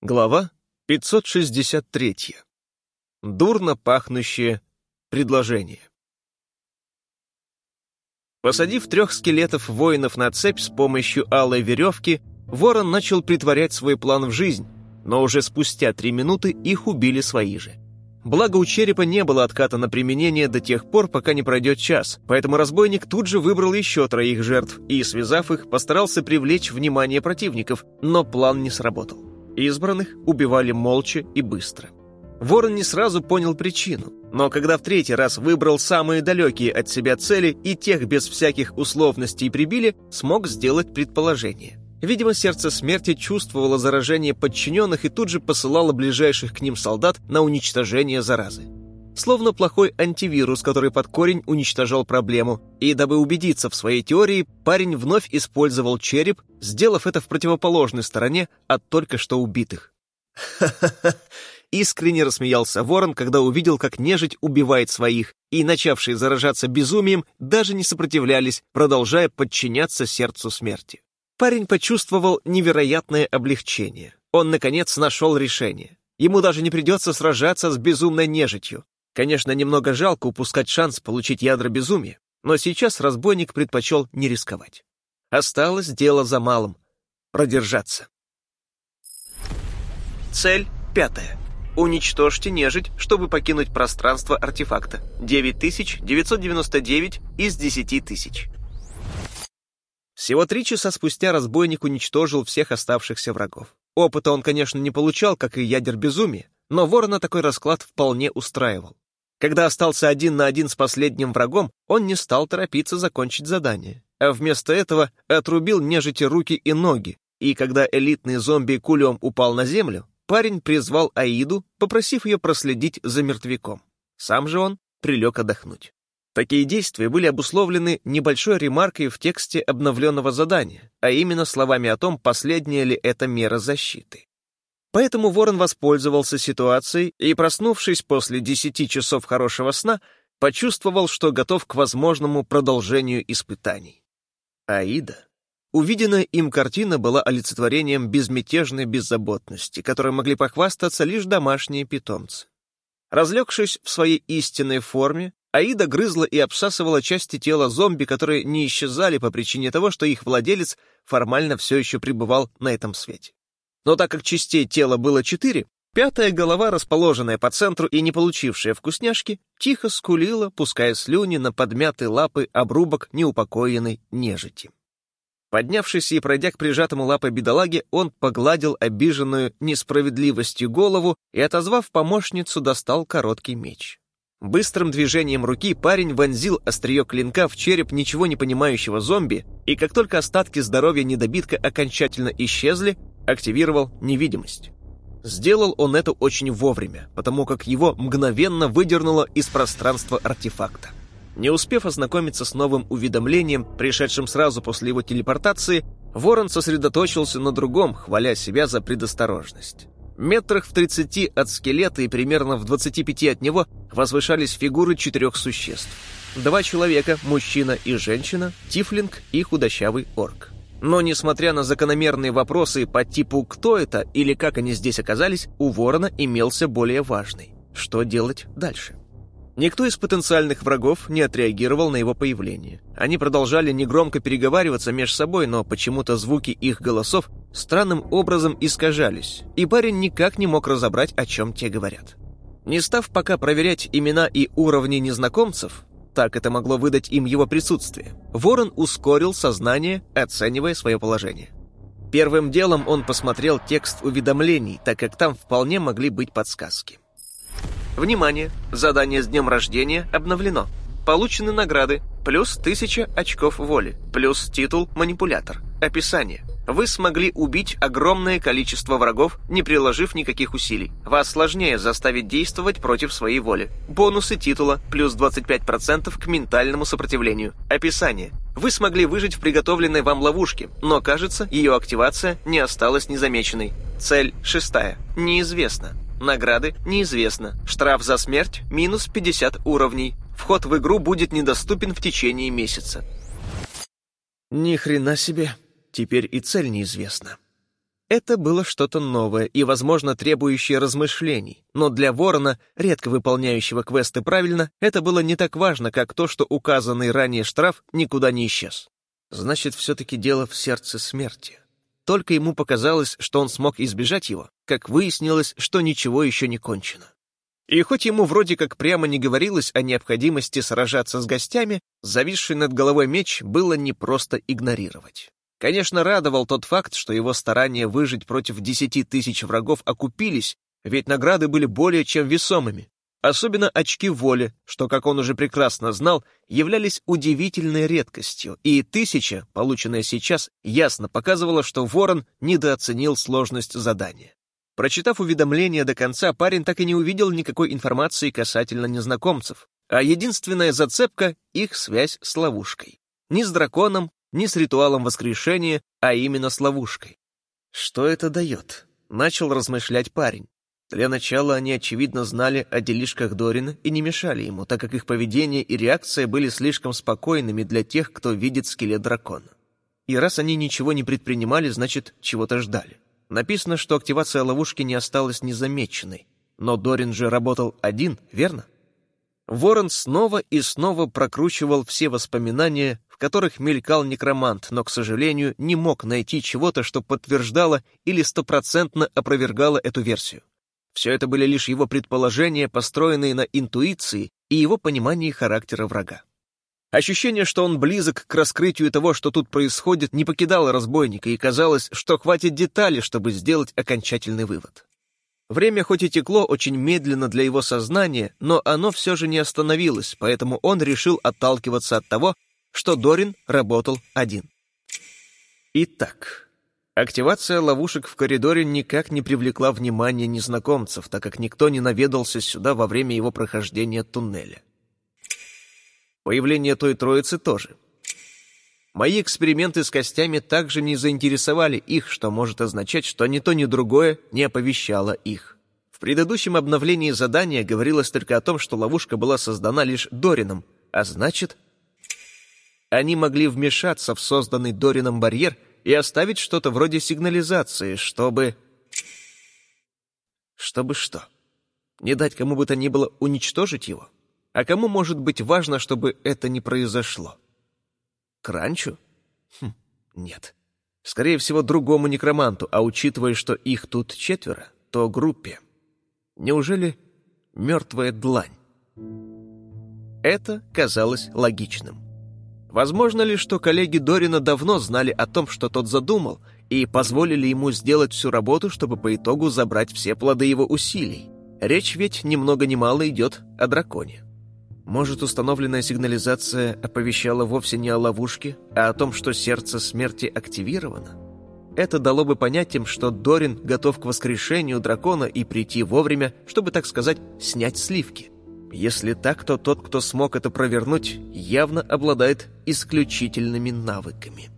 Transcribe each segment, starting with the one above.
Глава 563. Дурно пахнущее предложение. Посадив трех скелетов воинов на цепь с помощью алой веревки, ворон начал притворять свой план в жизнь, но уже спустя три минуты их убили свои же. Благо у черепа не было отката на применение до тех пор, пока не пройдет час, поэтому разбойник тут же выбрал еще троих жертв и, связав их, постарался привлечь внимание противников, но план не сработал. Избранных убивали молча и быстро. Ворон не сразу понял причину, но когда в третий раз выбрал самые далекие от себя цели и тех без всяких условностей прибили, смог сделать предположение. Видимо, сердце смерти чувствовало заражение подчиненных и тут же посылало ближайших к ним солдат на уничтожение заразы словно плохой антивирус, который под корень уничтожал проблему. И дабы убедиться в своей теории, парень вновь использовал череп, сделав это в противоположной стороне от только что убитых. «Ха-ха-ха!» Искренне рассмеялся ворон, когда увидел, как нежить убивает своих, и, начавшие заражаться безумием, даже не сопротивлялись, продолжая подчиняться сердцу смерти. Парень почувствовал невероятное облегчение. Он, наконец, нашел решение. Ему даже не придется сражаться с безумной нежитью. Конечно, немного жалко упускать шанс получить ядра безумия, но сейчас разбойник предпочел не рисковать. Осталось дело за малым — продержаться. Цель пятая. Уничтожьте нежить, чтобы покинуть пространство артефакта. 9999 из 10 тысяч. Всего три часа спустя разбойник уничтожил всех оставшихся врагов. Опыта он, конечно, не получал, как и ядер безумия, но ворона такой расклад вполне устраивал. Когда остался один на один с последним врагом, он не стал торопиться закончить задание, а вместо этого отрубил нежити руки и ноги, и когда элитный зомби кулем упал на землю, парень призвал Аиду, попросив ее проследить за мертвяком. Сам же он прилег отдохнуть. Такие действия были обусловлены небольшой ремаркой в тексте обновленного задания, а именно словами о том, последняя ли это мера защиты. Поэтому Ворон воспользовался ситуацией и, проснувшись после десяти часов хорошего сна, почувствовал, что готов к возможному продолжению испытаний. Аида. Увиденная им картина была олицетворением безмятежной беззаботности, которой могли похвастаться лишь домашние питомцы. Разлегшись в своей истинной форме, Аида грызла и обсасывала части тела зомби, которые не исчезали по причине того, что их владелец формально все еще пребывал на этом свете. Но так как частей тела было четыре, пятая голова, расположенная по центру и не получившая вкусняшки, тихо скулила, пуская слюни на подмятые лапы обрубок неупокоенной нежити. Поднявшись и пройдя к прижатому лапой бедолаге, он погладил обиженную несправедливостью голову и, отозвав помощницу, достал короткий меч. Быстрым движением руки парень вонзил острие клинка в череп ничего не понимающего зомби, и как только остатки здоровья недобитка окончательно исчезли, активировал невидимость. Сделал он это очень вовремя, потому как его мгновенно выдернуло из пространства артефакта. Не успев ознакомиться с новым уведомлением, пришедшим сразу после его телепортации, Ворон сосредоточился на другом, хваля себя за предосторожность. Метрах в 30 от скелета и примерно в 25 от него возвышались фигуры четырех существ. Два человека, мужчина и женщина, тифлинг и худощавый орк. Но, несмотря на закономерные вопросы по типу «кто это» или «как они здесь оказались», у Ворона имелся более важный. Что делать дальше? Никто из потенциальных врагов не отреагировал на его появление. Они продолжали негромко переговариваться между собой, но почему-то звуки их голосов странным образом искажались, и парень никак не мог разобрать, о чем те говорят. Не став пока проверять имена и уровни незнакомцев, так это могло выдать им его присутствие, Ворон ускорил сознание, оценивая свое положение. Первым делом он посмотрел текст уведомлений, так как там вполне могли быть подсказки. Внимание! Задание с днем рождения обновлено. Получены награды. Плюс 1000 очков воли. Плюс титул «Манипулятор». Описание. Вы смогли убить огромное количество врагов, не приложив никаких усилий. Вас сложнее заставить действовать против своей воли. Бонусы титула плюс 25% к ментальному сопротивлению. Описание. Вы смогли выжить в приготовленной вам ловушке, но, кажется, ее активация не осталась незамеченной. Цель шестая. Неизвестно. Награды неизвестно. Штраф за смерть минус 50 уровней. Вход в игру будет недоступен в течение месяца. Ни хрена себе. Теперь и цель неизвестна. Это было что-то новое и, возможно, требующее размышлений, но для ворона, редко выполняющего квесты правильно, это было не так важно, как то, что указанный ранее штраф никуда не исчез. Значит, все-таки дело в сердце смерти. Только ему показалось, что он смог избежать его, как выяснилось, что ничего еще не кончено. И хоть ему вроде как прямо не говорилось о необходимости сражаться с гостями, зависший над головой меч было не просто игнорировать. Конечно, радовал тот факт, что его старания выжить против десяти тысяч врагов окупились, ведь награды были более чем весомыми. Особенно очки воли, что, как он уже прекрасно знал, являлись удивительной редкостью, и тысяча, полученная сейчас, ясно показывала, что Ворон недооценил сложность задания. Прочитав уведомление до конца, парень так и не увидел никакой информации касательно незнакомцев, а единственная зацепка — их связь с ловушкой. Ни с драконом, не с ритуалом воскрешения, а именно с ловушкой. Что это дает? Начал размышлять парень. Для начала они, очевидно, знали о делишках Дорина и не мешали ему, так как их поведение и реакция были слишком спокойными для тех, кто видит скелет дракона. И раз они ничего не предпринимали, значит, чего-то ждали. Написано, что активация ловушки не осталась незамеченной. Но Дорин же работал один, верно? Ворон снова и снова прокручивал все воспоминания, которых мелькал некромант, но, к сожалению, не мог найти чего-то, что подтверждало или стопроцентно опровергало эту версию. Все это были лишь его предположения, построенные на интуиции и его понимании характера врага. Ощущение, что он близок к раскрытию того, что тут происходит, не покидало разбойника, и казалось, что хватит деталей, чтобы сделать окончательный вывод. Время хоть и текло очень медленно для его сознания, но оно все же не остановилось, поэтому он решил отталкиваться от того, что Дорин работал один. Итак, активация ловушек в коридоре никак не привлекла внимания незнакомцев, так как никто не наведался сюда во время его прохождения туннеля. Появление той троицы тоже. Мои эксперименты с костями также не заинтересовали их, что может означать, что ни то, ни другое не оповещало их. В предыдущем обновлении задания говорилось только о том, что ловушка была создана лишь Дорином, а значит, они могли вмешаться в созданный Дорином барьер и оставить что-то вроде сигнализации, чтобы... Чтобы что? Не дать кому бы то ни было уничтожить его? А кому может быть важно, чтобы это не произошло? Кранчу? Хм, нет. Скорее всего, другому некроманту, а учитывая, что их тут четверо, то группе. Неужели мертвая длань? Это казалось логичным. Возможно ли, что коллеги Дорина давно знали о том, что тот задумал, и позволили ему сделать всю работу, чтобы по итогу забрать все плоды его усилий? Речь ведь ни много ни мало идет о драконе. Может, установленная сигнализация оповещала вовсе не о ловушке, а о том, что сердце смерти активировано? Это дало бы понять им, что Дорин готов к воскрешению дракона и прийти вовремя, чтобы, так сказать, снять сливки. Если так, то тот, кто смог это провернуть, явно обладает исключительными навыками.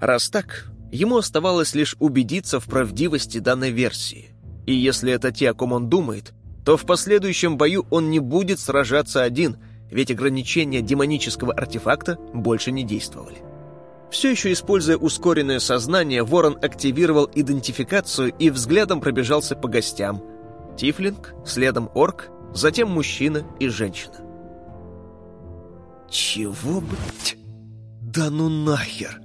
Раз так, ему оставалось лишь убедиться в правдивости данной версии. И если это те, о ком он думает, то в последующем бою он не будет сражаться один, ведь ограничения демонического артефакта больше не действовали. Все еще используя ускоренное сознание, Ворон активировал идентификацию и взглядом пробежался по гостям. Тифлинг, следом орк, затем мужчина и женщина. Чего, блядь? Да ну нахер!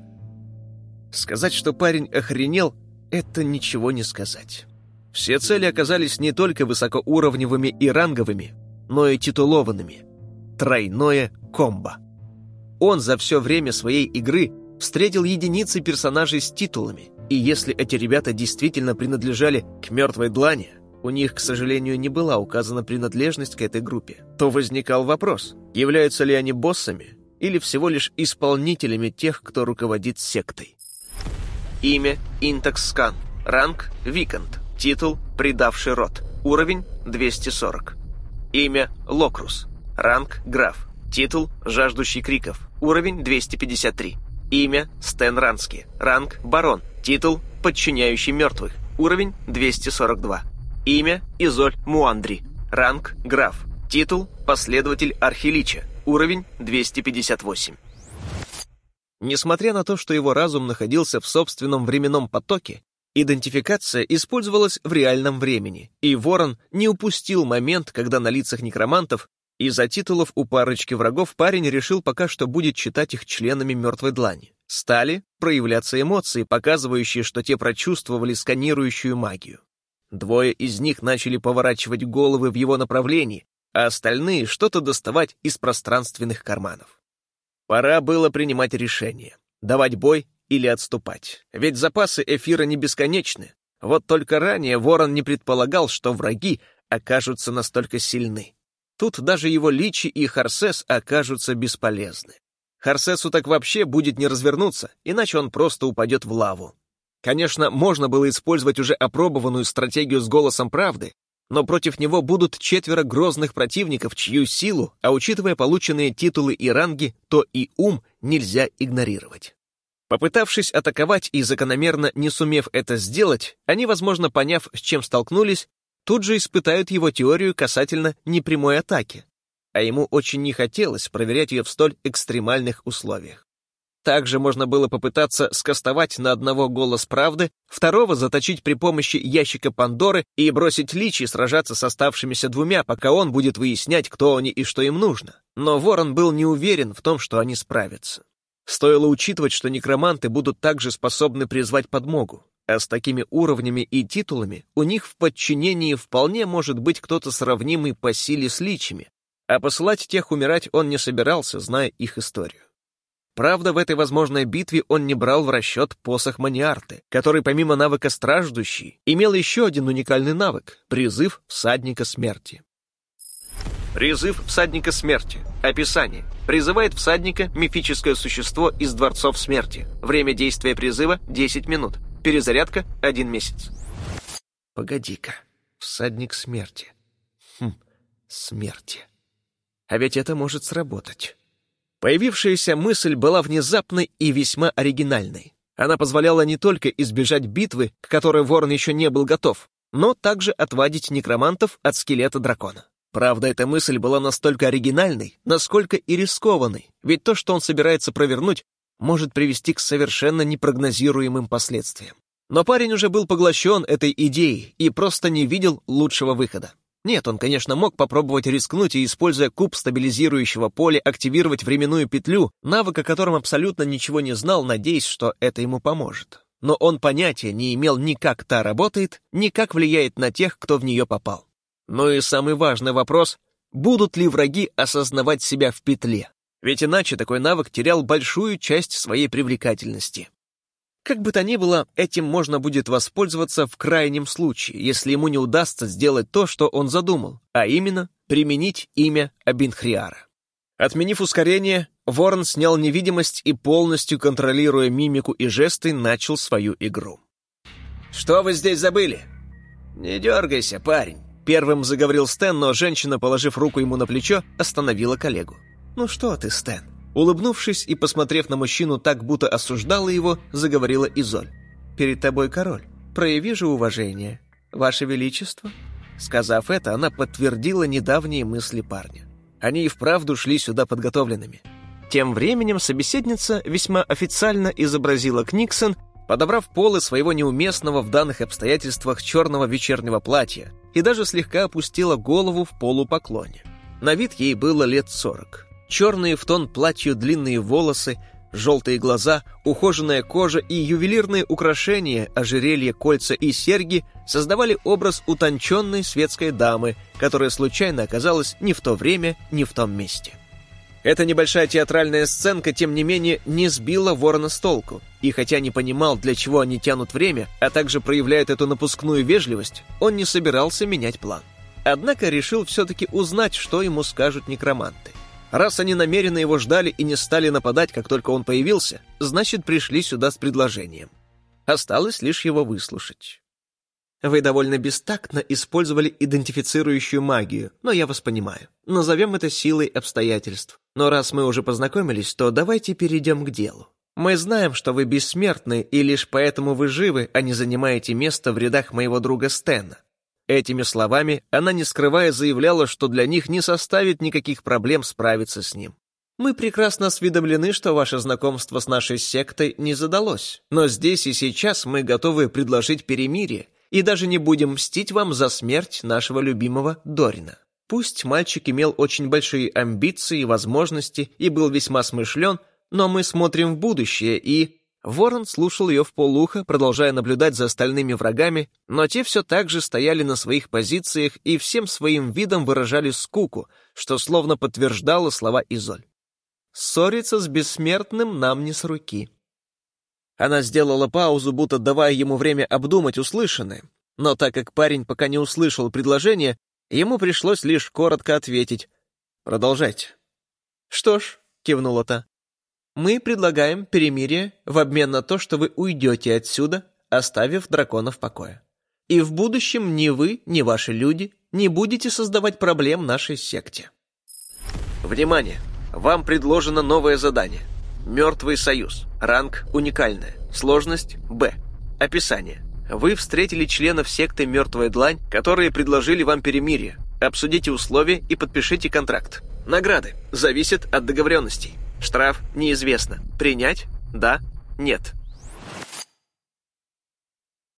Сказать, что парень охренел, это ничего не сказать. Все цели оказались не только высокоуровневыми и ранговыми, но и титулованными. Тройное комбо. Он за все время своей игры встретил единицы персонажей с титулами, и если эти ребята действительно принадлежали к мертвой длани, у них, к сожалению, не была указана принадлежность к этой группе, то возникал вопрос, являются ли они боссами или всего лишь исполнителями тех, кто руководит сектой. Имя Интакскан, ранг Викант, Титул «Предавший род». Уровень 240. Имя Локрус. Ранг Граф. Титул «Жаждущий криков». Уровень 253. Имя Стэн Рански. Ранг Барон. Титул «Подчиняющий мертвых». Уровень 242. Имя Изоль Муандри. Ранг Граф. Титул «Последователь Архилича». Уровень 258. Несмотря на то, что его разум находился в собственном временном потоке, идентификация использовалась в реальном времени, и Ворон не упустил момент, когда на лицах некромантов из-за титулов у парочки врагов парень решил пока что будет читать их членами мертвой длани. Стали проявляться эмоции, показывающие, что те прочувствовали сканирующую магию. Двое из них начали поворачивать головы в его направлении, а остальные что-то доставать из пространственных карманов. Пора было принимать решение, давать бой или отступать, ведь запасы эфира не бесконечны. Вот только ранее Ворон не предполагал, что враги окажутся настолько сильны. Тут даже его личи и Харсес окажутся бесполезны. Харсесу так вообще будет не развернуться, иначе он просто упадет в лаву. Конечно, можно было использовать уже опробованную стратегию с голосом правды, но против него будут четверо грозных противников, чью силу, а учитывая полученные титулы и ранги, то и ум нельзя игнорировать. Попытавшись атаковать и закономерно не сумев это сделать, они, возможно, поняв, с чем столкнулись, тут же испытают его теорию касательно непрямой атаки, а ему очень не хотелось проверять ее в столь экстремальных условиях. Также можно было попытаться скостовать на одного голос правды, второго заточить при помощи ящика Пандоры и бросить личи сражаться с оставшимися двумя, пока он будет выяснять, кто они и что им нужно. Но Ворон был не уверен в том, что они справятся. Стоило учитывать, что некроманты будут также способны призвать подмогу. А с такими уровнями и титулами у них в подчинении вполне может быть кто-то сравнимый по силе с личами, а посылать тех умирать он не собирался, зная их историю. Правда, в этой возможной битве он не брал в расчет посох Маниарты, который помимо навыка «Страждущий» имел еще один уникальный навык — призыв всадника смерти. Призыв всадника смерти. Описание. Призывает всадника мифическое существо из дворцов смерти. Время действия призыва — 10 минут. Перезарядка — один месяц. Погоди-ка. Всадник смерти. Хм, смерти. А ведь это может сработать. Появившаяся мысль была внезапной и весьма оригинальной. Она позволяла не только избежать битвы, к которой Ворон еще не был готов, но также отвадить некромантов от скелета дракона. Правда, эта мысль была настолько оригинальной, насколько и рискованной, ведь то, что он собирается провернуть, может привести к совершенно непрогнозируемым последствиям. Но парень уже был поглощен этой идеей и просто не видел лучшего выхода. Нет, он, конечно, мог попробовать рискнуть и, используя куб стабилизирующего поля, активировать временную петлю, навык о котором абсолютно ничего не знал, надеясь, что это ему поможет. Но он понятия не имел ни как та работает, ни как влияет на тех, кто в нее попал. Ну и самый важный вопрос — будут ли враги осознавать себя в петле? Ведь иначе такой навык терял большую часть своей привлекательности. Как бы то ни было, этим можно будет воспользоваться в крайнем случае, если ему не удастся сделать то, что он задумал, а именно применить имя Абинхриара. Отменив ускорение, Ворон снял невидимость и, полностью контролируя мимику и жесты, начал свою игру. «Что вы здесь забыли?» «Не дергайся, парень», — первым заговорил Стэн, но женщина, положив руку ему на плечо, остановила коллегу. «Ну что ты, Стэн?» Улыбнувшись и посмотрев на мужчину так, будто осуждала его, заговорила Изоль. «Перед тобой король. Прояви же уважение. Ваше Величество». Сказав это, она подтвердила недавние мысли парня. Они и вправду шли сюда подготовленными. Тем временем собеседница весьма официально изобразила Книксон, подобрав полы своего неуместного в данных обстоятельствах черного вечернего платья и даже слегка опустила голову в полупоклоне. На вид ей было лет сорок. Черные в тон платью длинные волосы, желтые глаза, ухоженная кожа и ювелирные украшения, ожерелья, кольца и серьги создавали образ утонченной светской дамы, которая случайно оказалась не в то время, не в том месте. Эта небольшая театральная сценка, тем не менее, не сбила Ворона с толку, и хотя не понимал, для чего они тянут время, а также проявляют эту напускную вежливость, он не собирался менять план. Однако решил все-таки узнать, что ему скажут некроманты. Раз они намеренно его ждали и не стали нападать, как только он появился, значит, пришли сюда с предложением. Осталось лишь его выслушать. Вы довольно бестактно использовали идентифицирующую магию, но я вас понимаю. Назовем это силой обстоятельств. Но раз мы уже познакомились, то давайте перейдем к делу. Мы знаем, что вы бессмертны, и лишь поэтому вы живы, а не занимаете место в рядах моего друга Стена. Этими словами она, не скрывая, заявляла, что для них не составит никаких проблем справиться с ним. Мы прекрасно осведомлены, что ваше знакомство с нашей сектой не задалось, но здесь и сейчас мы готовы предложить перемирие и даже не будем мстить вам за смерть нашего любимого Дорина. Пусть мальчик имел очень большие амбиции и возможности и был весьма смышлен, но мы смотрим в будущее и... Ворон слушал ее в полуха, продолжая наблюдать за остальными врагами, но те все так же стояли на своих позициях и всем своим видом выражали скуку, что словно подтверждало слова Изоль. «Ссориться с бессмертным нам не с руки». Она сделала паузу, будто давая ему время обдумать услышанное, но так как парень пока не услышал предложение, ему пришлось лишь коротко ответить «Продолжайте». «Что ж», — кивнула та, мы предлагаем перемирие в обмен на то, что вы уйдете отсюда, оставив дракона в покое. И в будущем ни вы, ни ваши люди не будете создавать проблем нашей секте. Внимание! Вам предложено новое задание. Мертвый союз. Ранг уникальная. Сложность Б. Описание. Вы встретили членов секты «Мертвая длань», которые предложили вам перемирие. Обсудите условия и подпишите контракт. Награды. Зависят от договоренностей. Штраф неизвестно. Принять? Да? Нет.